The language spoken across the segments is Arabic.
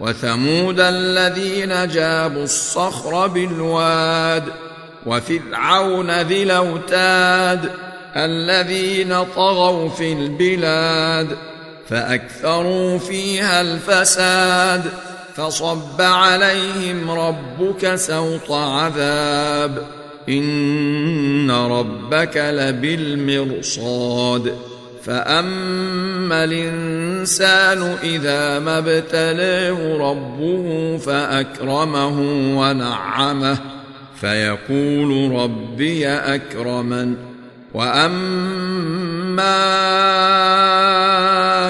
وثمود الذين جابوا الصخر بالواد وفرعون ذي الأوتاد الذين طغوا في البلاد فأكثروا فيها الفساد فصب عليهم ربك سوط عذاب. إن ربك لبالمرصاد. فاما الانسان اذا ما ابتلاه ربه فاكرمه ونعمه فيقول ربي اكرمن واما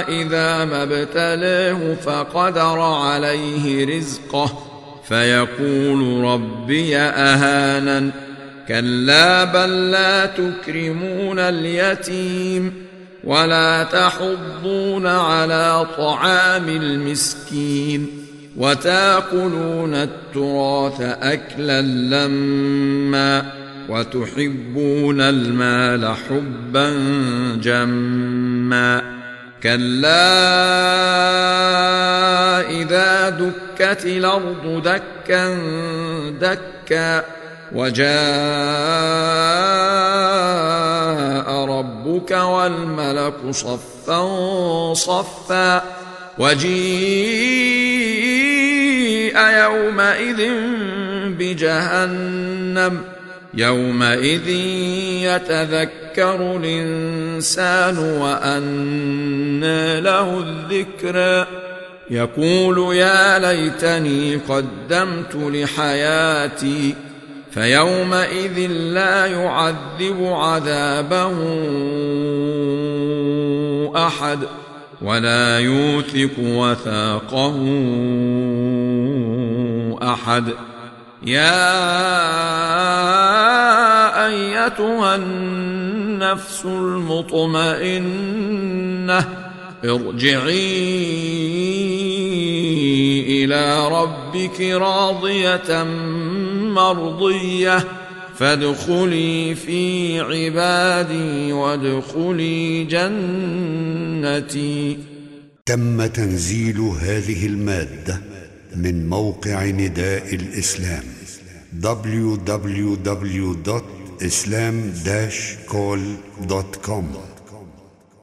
اذا ما ابتلاه فقدر عليه رزقه فيقول ربي اهانن كلا بل لا تكرمون اليتيم ولا تحضون على طعام المسكين وتاكلون التراث اكلا لما وتحبون المال حبا جما كلا اذا دكت الأرض دكا دكا وجاء ربك والملك صفا صفا وجيء يومئذ بجهنم يومئذ يتذكر الإنسان وانى له الذكرى يقول يا ليتني قدمت لحياتي فيومئذ لا يعذب عذابه أحد ولا يوثق وثاقه أحد. يا أيتها النفس المطمئنة ارجعي إلى ربك راضية مرضيه فادخلي في عبادي وادخلي جنتي. تم تنزيل هذه المادة من موقع نداء الإسلام www.islam-call.com